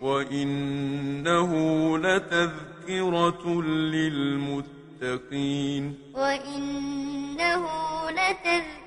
وإنه لتذكرة للمتقين وإنه لتذكرة